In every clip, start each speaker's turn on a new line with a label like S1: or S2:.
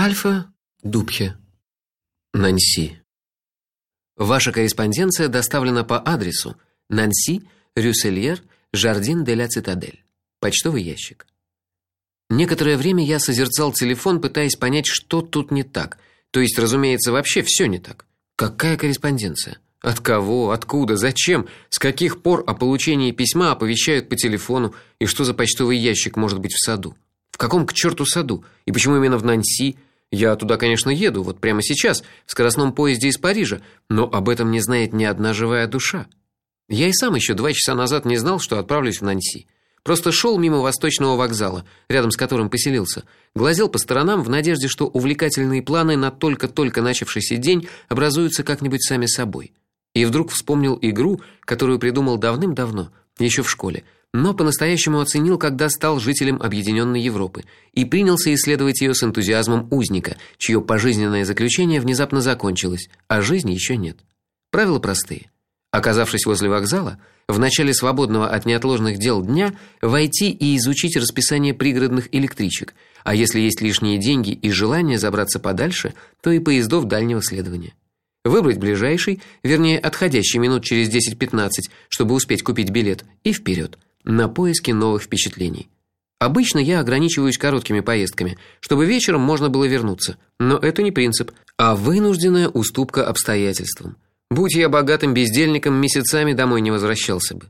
S1: Альфа Дубхе. Нанси. Ваша корреспонденция доставлена по адресу Нанси, Рюсельер, Жардин де ла Цитадель. Почтовый ящик. Некоторое время я созерцал телефон, пытаясь понять, что тут не так. То есть, разумеется, вообще все не так. Какая корреспонденция? От кого? Откуда? Зачем? С каких пор о получении письма оповещают по телефону? И что за почтовый ящик может быть в саду? В каком к черту саду? И почему именно в Нанси? Я туда, конечно, еду, вот прямо сейчас, в скоростном поезде из Парижа, но об этом не знает ни одна живая душа. Я и сам еще два часа назад не знал, что отправлюсь в Нанси. Просто шел мимо Восточного вокзала, рядом с которым поселился, глазел по сторонам в надежде, что увлекательные планы на только-только начавшийся день образуются как-нибудь сами собой. И вдруг вспомнил игру, которую придумал давным-давно, еще в школе, но по-настоящему оценил, когда стал жителем объединенной Европы и принялся исследовать ее с энтузиазмом узника, чье пожизненное заключение внезапно закончилось, а жизни еще нет. Правила простые. Оказавшись возле вокзала, в начале свободного от неотложных дел дня войти и изучить расписание пригородных электричек, а если есть лишние деньги и желание забраться подальше, то и поездов дальнего следования. Выбрать ближайший, вернее, отходящий минут через 10-15, чтобы успеть купить билет, и вперед на поиски новых впечатлений. Обычно я ограничиваюсь короткими поездками, чтобы вечером можно было вернуться. Но это не принцип, а вынужденная уступка обстоятельствам. Будь я богатым бездельником, месяцами домой не возвращался бы.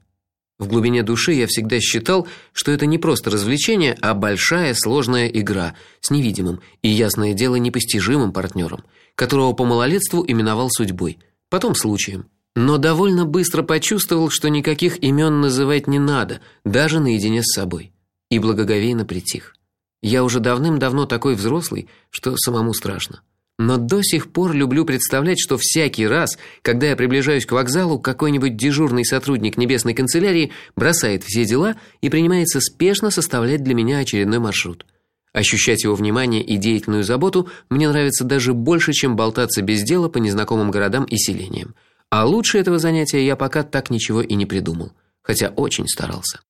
S1: В глубине души я всегда считал, что это не просто развлечение, а большая сложная игра с невидимым и ясное дело непостижимым партнером, которого по малолетству именовал судьбой, потом случаем но довольно быстро почувствовал, что никаких имен называть не надо, даже наедине с собой, и благоговейно притих. Я уже давным-давно такой взрослый, что самому страшно. Но до сих пор люблю представлять, что всякий раз, когда я приближаюсь к вокзалу, какой-нибудь дежурный сотрудник небесной канцелярии бросает все дела и принимается спешно составлять для меня очередной маршрут. Ощущать его внимание и деятельную заботу мне нравится даже больше, чем болтаться без дела по незнакомым городам и селениям. А лучше этого занятия я пока так ничего и не придумал, хотя очень старался.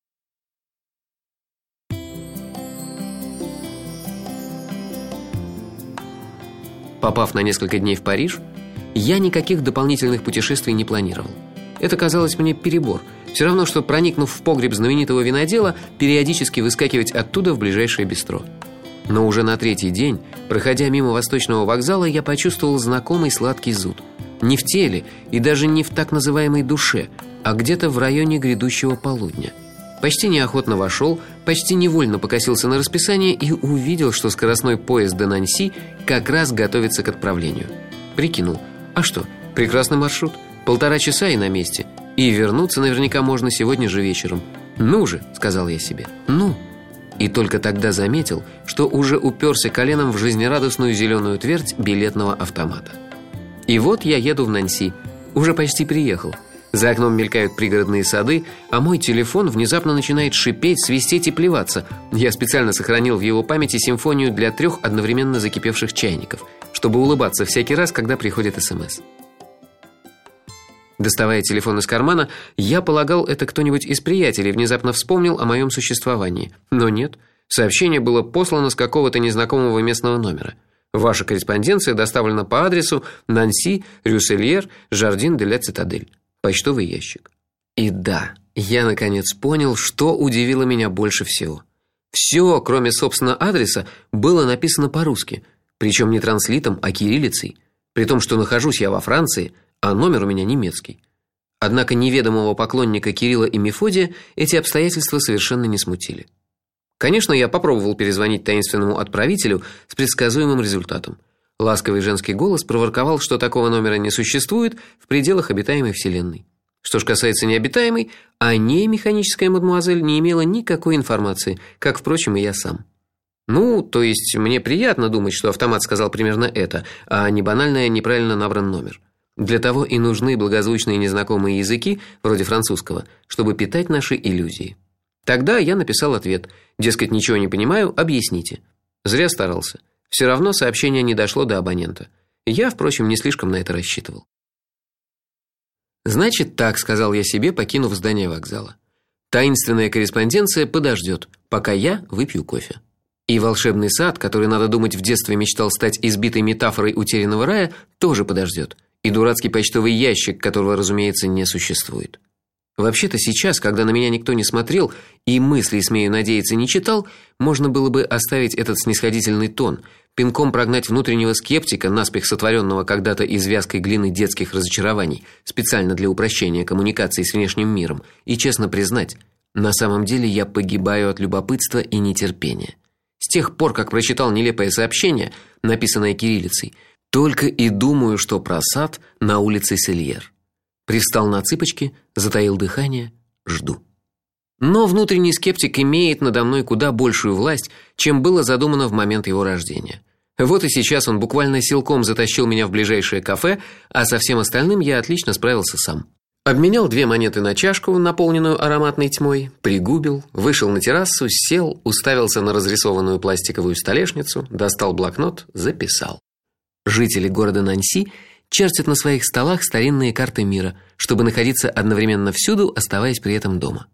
S1: Попав на несколько дней в Париж, я никаких дополнительных путешествий не планировал. Это казалось мне перебор. Все равно что проникнув в погреб знаменитого винодела, периодически выскакивать оттуда в ближайшее бистро. Но уже на третий день, проходя мимо Восточного вокзала, я почувствовал знакомый сладкий зуд. Не в теле и даже не в так называемой душе, а где-то в районе грядущего полудня. Почти неохотно вошел, почти невольно покосился на расписание и увидел, что скоростной поезд до Нанси как раз готовится к отправлению. Прикинул: а что? Прекрасный маршрут, полтора часа и на месте. И вернуться наверняка можно сегодня же вечером. Ну же, сказал я себе. Ну. И только тогда заметил, что уже уперся коленом в жизнерадостную зеленую твердь билетного автомата. И вот я еду в Нанси. Уже почти приехал. За окном мелькают пригородные сады, а мой телефон внезапно начинает шипеть, свистеть и плеваться. Я специально сохранил в его памяти симфонию для трех одновременно закипевших чайников, чтобы улыбаться всякий раз, когда приходит СМС. Доставая телефон из кармана, я полагал, это кто-нибудь из приятелей внезапно вспомнил о моем существовании. Но нет. Сообщение было послано с какого-то незнакомого местного номера. Ваша корреспонденция доставлена по адресу Нанси, Рюсельер, Жардин де ла Цитадель. Почтовый ящик. И да, я наконец понял, что удивило меня больше всего. Все, кроме собственно адреса, было написано по-русски, причем не транслитом, а кириллицей, при том, что нахожусь я во Франции, а номер у меня немецкий. Однако неведомого поклонника Кирилла и Мефодия эти обстоятельства совершенно не смутили. Конечно, я попробовал перезвонить таинственному отправителю с предсказуемым результатом. Ласковый женский голос проворковал, что такого номера не существует в пределах обитаемой вселенной. Что ж касается необитаемой, о ней механическая мадмуазель не имела никакой информации, как впрочем и я сам. Ну, то есть мне приятно думать, что автомат сказал примерно это, а не банальное неправильно набран номер. Для того и нужны благозвучные незнакомые языки, вроде французского, чтобы питать наши иллюзии. Тогда я написал ответ: дескать, ничего не понимаю, объясните. Зря старался. Все равно сообщение не дошло до абонента. Я, впрочем, не слишком на это рассчитывал. Значит, так, сказал я себе, покинув здание вокзала. Таинственная корреспонденция подождет, пока я выпью кофе. И волшебный сад, который, надо думать, в детстве мечтал стать избитой метафорой утерянного рая, тоже подождет. И дурацкий почтовый ящик, которого, разумеется, не существует. Вообще-то сейчас, когда на меня никто не смотрел и мысли, смею надеяться, не читал, можно было бы оставить этот снисходительный тон, пинком прогнать внутреннего скептика, наспех сотворенного когда-то из вязкой глины детских разочарований, специально для упрощения коммуникации с внешним миром, и честно признать, на самом деле я погибаю от любопытства и нетерпения. С тех пор, как прочитал нелепое сообщение, написанное кириллицей, только и думаю, что про сад на улице Сельер. Привстал на цыпочки, затаил дыхание, жду. Но внутренний скептик имеет надо мной куда большую власть, чем было задумано в момент его рождения. Вот и сейчас он буквально силком затащил меня в ближайшее кафе, а со всем остальным я отлично справился сам. Обменял две монеты на чашку, наполненную ароматной тьмой, пригубил, вышел на террасу, сел, уставился на разрисованную пластиковую столешницу, достал блокнот, записал. Жители города Нанси чертят на своих столах старинные карты мира, чтобы находиться одновременно всюду, оставаясь при этом дома.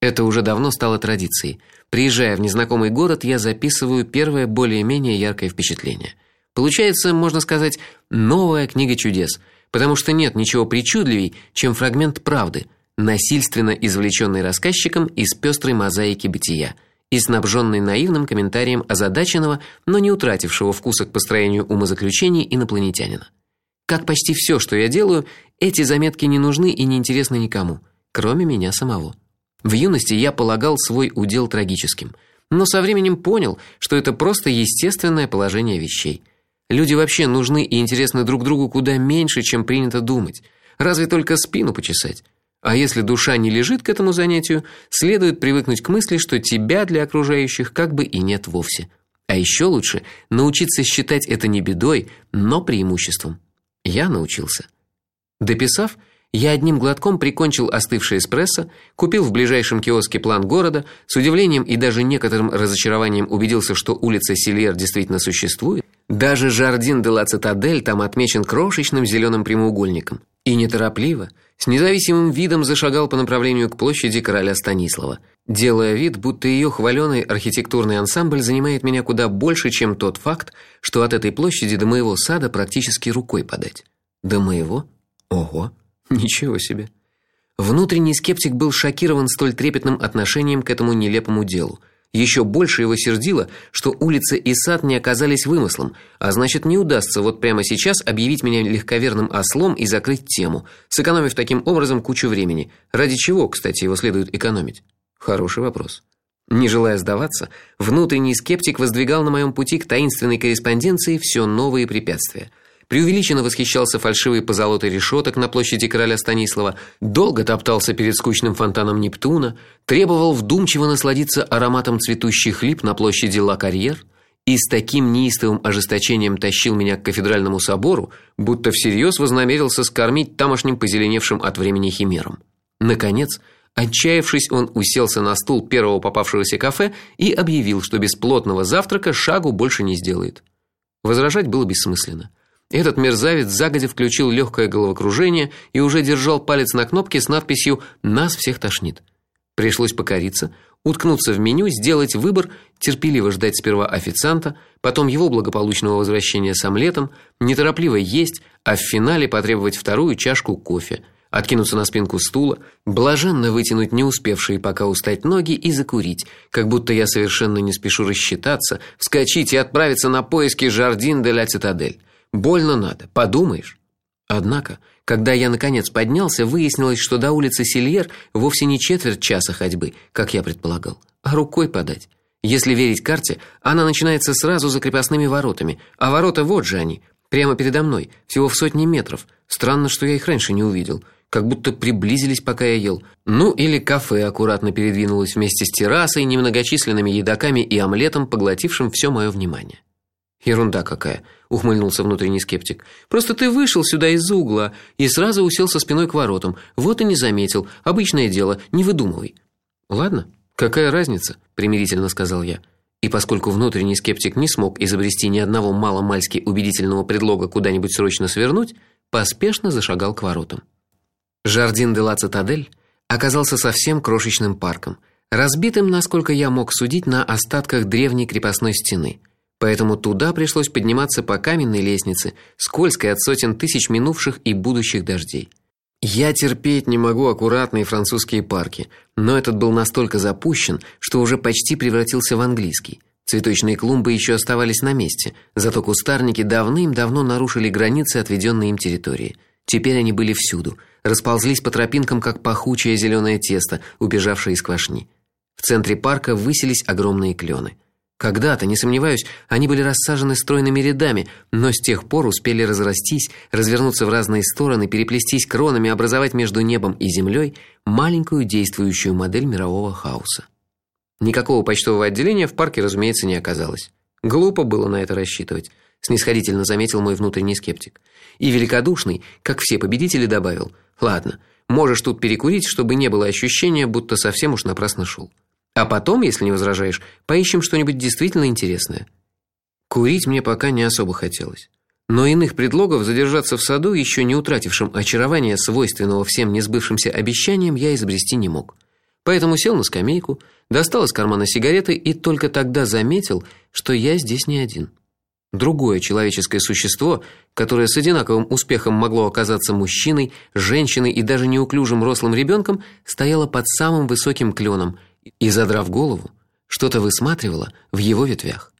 S1: Это уже давно стало традицией. Приезжая в незнакомый город, я записываю первое более-менее яркое впечатление. Получается, можно сказать, новая книга чудес – потому что нет ничего причудливей, чем фрагмент правды, насильственно извлеченный рассказчиком из пестрой мозаики бытия и снабженный наивным комментарием озадаченного, но не утратившего вкуса к построению умозаключений инопланетянина. Как почти все, что я делаю, эти заметки не нужны и не интересны никому, кроме меня самого. В юности я полагал свой удел трагическим, но со временем понял, что это просто естественное положение вещей. Люди вообще нужны и интересны друг другу куда меньше, чем принято думать. Разве только спину почесать. А если душа не лежит к этому занятию, следует привыкнуть к мысли, что тебя для окружающих как бы и нет вовсе. А еще лучше научиться считать это не бедой, но преимуществом. Я научился. Дописав, я одним глотком прикончил остывший эспрессо, купил в ближайшем киоске план города, с удивлением и даже некоторым разочарованием убедился, что улица Сильер действительно существует. Даже Жардин де ла Цитадель там отмечен крошечным зеленым прямоугольником. И неторопливо, с независимым видом зашагал по направлению к площади короля Станислава, делая вид, будто ее хваленый архитектурный ансамбль занимает меня куда больше, чем тот факт, что от этой площади до моего сада практически рукой подать. До моего? Ого. Ничего себе. Внутренний скептик был шокирован столь трепетным отношением к этому нелепому делу. Еще больше его сердило, что улица и сад не оказались вымыслом, а значит, не удастся вот прямо сейчас объявить меня легковерным ослом и закрыть тему, сэкономив таким образом кучу времени. Ради чего, кстати, его следует экономить? Хороший вопрос. Не желая сдаваться, внутренний скептик воздвигал на моем пути к таинственной корреспонденции все новые препятствия преувеличенно восхищался фальшивой позолотой решеток на площади короля Станислава, долго топтался перед скучным фонтаном Нептуна, требовал вдумчиво насладиться ароматом цветущих лип на площади Ла-Карьер и с таким неистовым ожесточением тащил меня к кафедральному собору, будто всерьез вознамерился скормить тамошним позеленевшим от времени химерам. Наконец, отчаявшись, он уселся на стул первого попавшегося кафе и объявил, что без плотного завтрака шагу больше не сделает. Возражать было бессмысленно. Этот мерзавец загодя включил легкое головокружение и уже держал палец на кнопке с надписью «Нас всех тошнит». Пришлось покориться, уткнуться в меню, сделать выбор, терпеливо ждать сперва официанта, потом его благополучного возвращения с омлетом, неторопливо есть, а в финале потребовать вторую чашку кофе, откинуться на спинку стула, блаженно вытянуть не успевшие пока устать ноги и закурить, как будто я совершенно не спешу рассчитаться, вскочить и отправиться на поиски Жардин де ла Цитадель. Больно надо, подумаешь. Однако, когда я наконец поднялся, выяснилось, что до улицы Сильер вовсе не четверть часа ходьбы, как я предполагал, а рукой подать. Если верить карте, она начинается сразу за крепостными воротами, а ворота вот же они, прямо передо мной, всего в сотни метров. Странно, что я их раньше не увидел, как будто приблизились, пока я ел. Ну или кафе аккуратно передвинулось вместе с террасой, немногочисленными едоками и омлетом, поглотившим все мое внимание. Ерунда какая, ухмыльнулся внутренний скептик. Просто ты вышел сюда из угла и сразу уселся спиной к воротам. Вот и не заметил. Обычное дело, не выдумывай. Ладно, какая разница, примирительно сказал я. И поскольку внутренний скептик не смог изобрести ни одного маломальски убедительного предлога куда-нибудь срочно свернуть, поспешно зашагал к воротам. Жардин де ла Цитадель оказался совсем крошечным парком, разбитым, насколько я мог судить, на остатках древней крепостной стены. Поэтому туда пришлось подниматься по каменной лестнице, скользкой от сотен тысяч минувших и будущих дождей. Я терпеть не могу аккуратные французские парки, но этот был настолько запущен, что уже почти превратился в английский. Цветочные клумбы еще оставались на месте, зато кустарники давным-давно нарушили границы отведенной им территории. Теперь они были всюду, расползлись по тропинкам как пахучее зеленое тесто, убежавшее из квашни. В центре парка высились огромные клены. Когда-то, не сомневаюсь, они были рассажены стройными рядами, но с тех пор успели разрастись, развернуться в разные стороны, переплестись кронами, образовать между небом и землей маленькую действующую модель мирового хаоса. Никакого почтового отделения в парке, разумеется, не оказалось. Глупо было на это рассчитывать, снисходительно заметил мой внутренний скептик. И великодушный, как все победители, добавил: "Ладно, можешь тут перекурить, чтобы не было ощущения, будто совсем уж напрасно шел. А потом, если не возражаешь, поищем что-нибудь действительно интересное". Курить мне пока не особо хотелось. Но иных предлогов задержаться в саду, еще не утратившим очарования, свойственного всем несбывшимся обещаниям, я изобрести не мог. Поэтому сел на скамейку, достал из кармана сигареты и только тогда заметил, что я здесь не один. Другое человеческое существо, которое с одинаковым успехом могло оказаться мужчиной, женщиной и даже неуклюжим рослым ребенком, стояло под самым высоким кленом и задрав голову, что-то высматривало в его ветвях.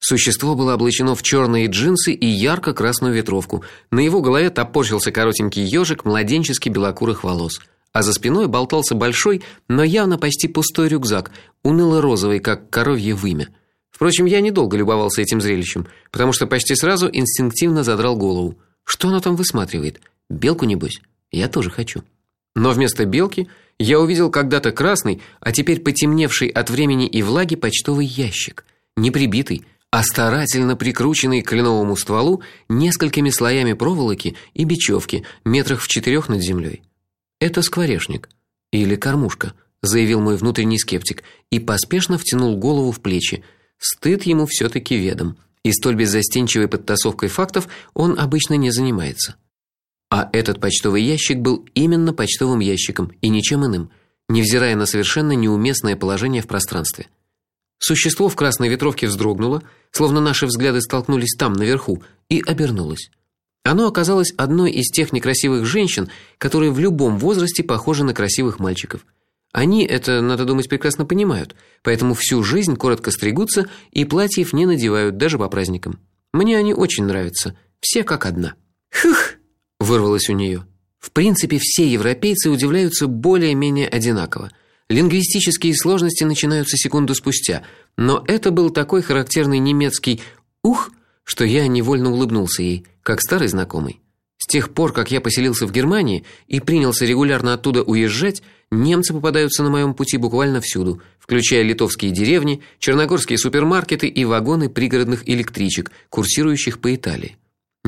S1: Существо было облачено в черные джинсы и ярко-красную ветровку. На его голове топорщился коротенький ежик младенчески белокурых волос а за спиной болтался большой, но явно почти пустой рюкзак, уныло-розовый, как коровье вымя. Впрочем, я недолго любовался этим зрелищем, потому что почти сразу инстинктивно задрал голову. Что оно там высматривает? Белку небось? Я тоже хочу. Но вместо белки я увидел когда-то красный, а теперь потемневший от времени и влаги почтовый ящик, не прибитый, а старательно прикрученный к кленовому стволу несколькими слоями проволоки и бечевки метрах в четырех над землей. Это скворечник или кормушка, заявил мой внутренний скептик и поспешно втянул голову в плечи. Стыд ему все таки ведом, и столь беззастенчивой подтасовкой фактов он обычно не занимается. А этот почтовый ящик был именно почтовым ящиком и ничем иным, невзирая на совершенно неуместное положение в пространстве. Существо в красной ветровке вздрогнуло, словно наши взгляды столкнулись там наверху, и обернулось. Оно оказалось одной из тех некрасивых женщин, которые в любом возрасте похожи на красивых мальчиков. Они это, надо думать, прекрасно понимают, поэтому всю жизнь коротко стригутся и платьев не надевают даже по праздникам. Мне они очень нравятся, все как одна. Хх, вырвалось у нее. В принципе, все европейцы удивляются более-менее одинаково. Лингвистические сложности начинаются секунду спустя, но это был такой характерный немецкий ух, что я невольно улыбнулся ей, как старый знакомый. С тех пор, как я поселился в Германии и принялся регулярно оттуда уезжать, немцы попадаются на моем пути буквально всюду, включая литовские деревни, черногорские супермаркеты и вагоны пригородных электричек, курсирующих по Италии.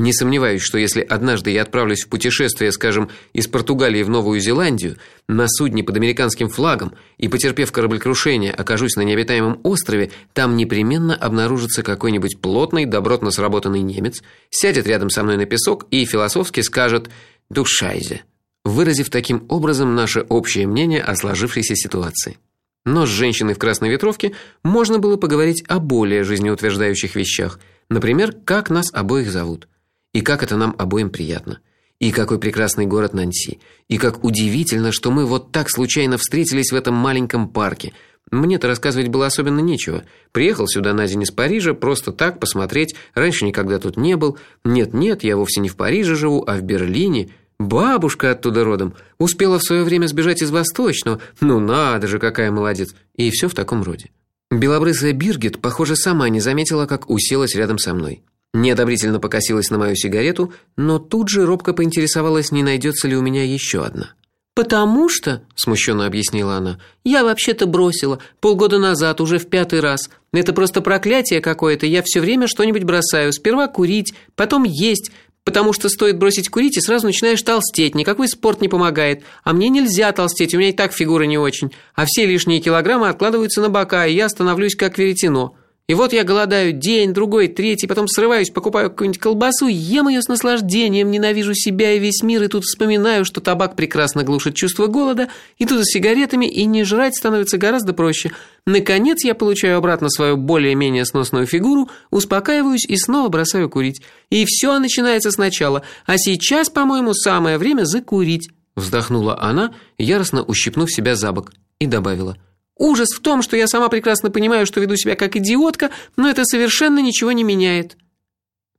S1: Не сомневаюсь, что если однажды я отправлюсь в путешествие, скажем, из Португалии в Новую Зеландию на судне под американским флагом и потерпев кораблекрушение, окажусь на необитаемом острове, там непременно обнаружится какой-нибудь плотный, добротно сработанный немец, сядет рядом со мной на песок и философски скажет: "Душайзе", выразив таким образом наше общее мнение о сложившейся ситуации. Но с женщиной в красной ветровке можно было поговорить о более жизнеутверждающих вещах, например, как нас обоих зовут. И как это нам обоим приятно. И какой прекрасный город Нанси. И как удивительно, что мы вот так случайно встретились в этом маленьком парке. Мне-то рассказывать было особенно нечего. Приехал сюда на день из Парижа просто так посмотреть. Раньше никогда тут не был. Нет-нет, я вовсе не в Париже живу, а в Берлине. Бабушка оттуда родом. Успела в свое время сбежать из Восточного. Ну надо же, какая молодец. И все в таком роде. Белобрысая Биргит, похоже, сама не заметила, как уселась рядом со мной. Неодобрительно покосилась на мою сигарету, но тут же робко поинтересовалась, не найдется ли у меня еще одна. Потому что, смущенно объяснила она. Я вообще-то бросила полгода назад, уже в пятый раз. Это просто проклятие какое-то. Я все время что-нибудь бросаю. Сперва курить, потом есть, потому что стоит бросить курить и сразу начинаешь толстеть. Никакой спорт не помогает. А мне нельзя толстеть, у меня и так фигура не очень. А все лишние килограммы откладываются на бока, и я становлюсь как веретено. И вот я голодаю день, другой, третий, потом срываюсь, покупаю какую-нибудь колбасу, ем ее с наслаждением, ненавижу себя и весь мир, и тут вспоминаю, что табак прекрасно глушит чувство голода, и тут за сигаретами, и не жрать становится гораздо проще. Наконец я получаю обратно свою более-менее сносную фигуру, успокаиваюсь и снова бросаю курить. И все начинается сначала, а сейчас, по-моему, самое время закурить. Вздохнула она, яростно ущипнув себя за бок, и добавила – Ужас в том, что я сама прекрасно понимаю, что веду себя как идиотка, но это совершенно ничего не меняет.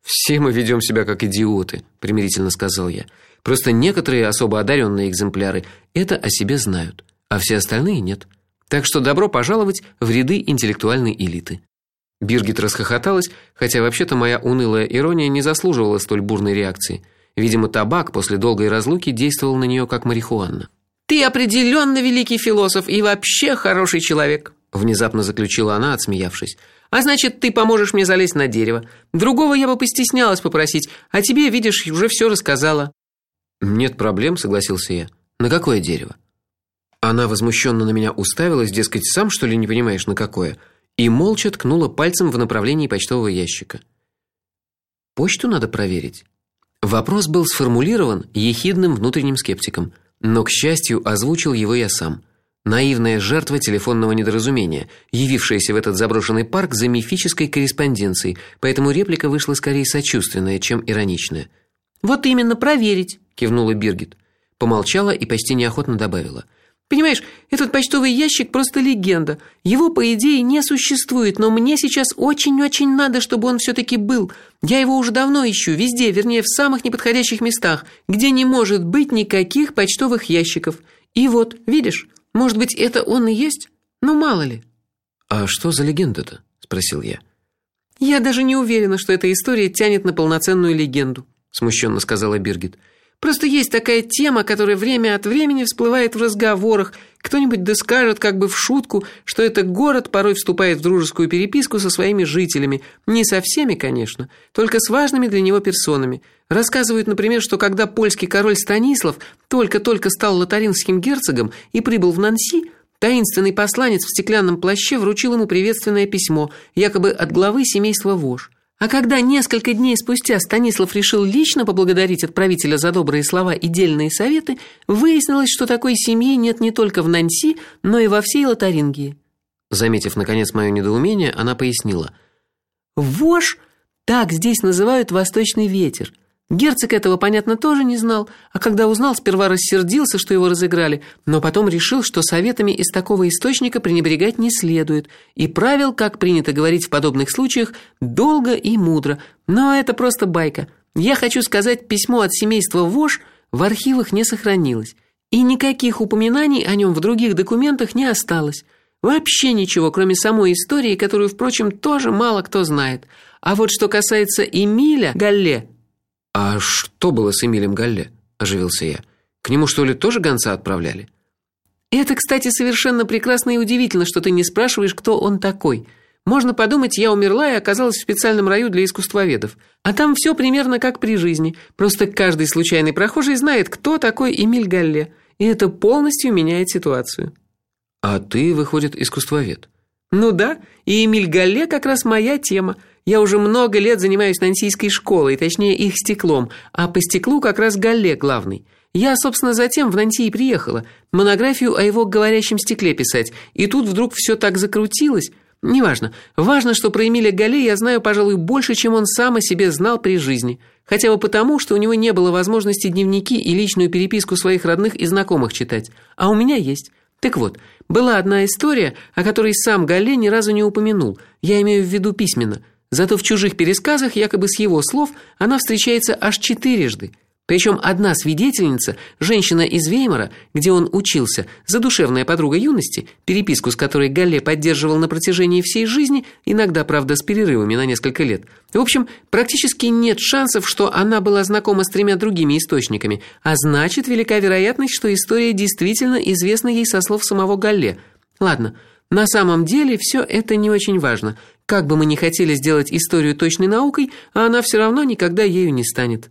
S1: Все мы ведем себя как идиоты, примирительно сказал я. Просто некоторые особо одаренные экземпляры это о себе знают, а все остальные нет. Так что добро пожаловать в ряды интеллектуальной элиты. Биргит расхохоталась, хотя вообще-то моя унылая ирония не заслуживала столь бурной реакции. Видимо, табак после долгой разлуки действовал на нее как марихуана. Ты определенно великий философ и вообще хороший человек, внезапно заключила она, отсмеявшись. А значит, ты поможешь мне залезть на дерево. Другого я бы постеснялась попросить, а тебе, видишь, уже все рассказала. Нет проблем, согласился я. На какое дерево? Она возмущенно на меня уставилась, дескать, сам что ли не понимаешь на какое, и молча ткнула пальцем в направлении почтового ящика. Почту надо проверить. Вопрос был сформулирован ехидным внутренним скептиком. Но, к счастью, озвучил его я сам. Наивная жертва телефонного недоразумения, явившаяся в этот заброшенный парк за мифической корреспонденцией, поэтому реплика вышла скорее сочувственная, чем ироничная. Вот именно проверить, кивнула Биргит. Помолчала и почти неохотно добавила: Понимаешь, этот почтовый ящик просто легенда. Его по идее не существует, но мне сейчас очень-очень надо, чтобы он все таки был. Я его уже давно ищу, везде, вернее, в самых неподходящих местах, где не может быть никаких почтовых ящиков. И вот, видишь, может быть, это он и есть? Ну мало ли. А что за легенда-то? спросил я. Я даже не уверена, что эта история тянет на полноценную легенду, смущенно сказала Биргит. Просто есть такая тема, которая время от времени всплывает в разговорах. Кто-нибудь да скажет как бы в шутку, что этот город порой вступает в дружескую переписку со своими жителями, не со всеми, конечно, только с важными для него персонами. Рассказывают, например, что когда польский король Станислав только-только стал лотарингским герцогом и прибыл в Нанси, таинственный посланец в стеклянном плаще вручил ему приветственное письмо, якобы от главы семейства Вож. А когда несколько дней спустя Станислав решил лично поблагодарить отправителя за добрые слова и дельные советы, выяснилось, что такой семьи нет не только в Нанси, но и во всей Лотарингии. Заметив наконец мое недоумение, она пояснила: "Вож так здесь называют восточный ветер. Герцог этого, понятно, тоже не знал, а когда узнал, сперва рассердился, что его разыграли, но потом решил, что советами из такого источника пренебрегать не следует, и правил, как принято говорить в подобных случаях, долго и мудро. Но это просто байка. Я хочу сказать, письмо от семейства Вож в архивах не сохранилось, и никаких упоминаний о нем в других документах не осталось. Вообще ничего, кроме самой истории, которую, впрочем, тоже мало кто знает. А вот что касается Эмиля Галле, а что было с Эмилем Галле? оживился я. К нему что ли тоже гонца отправляли? Это, кстати, совершенно прекрасно и удивительно, что ты не спрашиваешь, кто он такой. Можно подумать, я умерла и оказалась в специальном раю для искусствоведов. А там все примерно как при жизни. Просто каждый случайный прохожий знает, кто такой Эмиль Галле, и это полностью меняет ситуацию. А ты, выходит, искусствовед. Ну да, и Эмиль Галле как раз моя тема. Я уже много лет занимаюсь нансийской школой, точнее их стеклом, а по стеклу как раз Галле главный. Я, собственно, затем в Нанси и приехала, монографию о его говорящем стекле писать. И тут вдруг все так закрутилось. Неважно. Важно, что про Эмиля Галле я знаю, пожалуй, больше, чем он сам о себе знал при жизни. Хотя бы потому, что у него не было возможности дневники и личную переписку своих родных и знакомых читать. А у меня есть. Так вот, была одна история, о которой сам Галле ни разу не упомянул. Я имею в виду письменно. Зато в чужих пересказах, якобы с его слов, она встречается аж четырежды. Причем одна свидетельница, женщина из Веймара, где он учился, задушевная подруга юности, переписку с которой Галле поддерживал на протяжении всей жизни, иногда, правда, с перерывами на несколько лет. В общем, практически нет шансов, что она была знакома с тремя другими источниками, а значит, велика вероятность, что история действительно известна ей со слов самого Галле. Ладно, на самом деле все это не очень важно. Как бы мы ни хотели сделать историю точной наукой, а она все равно никогда ею не станет.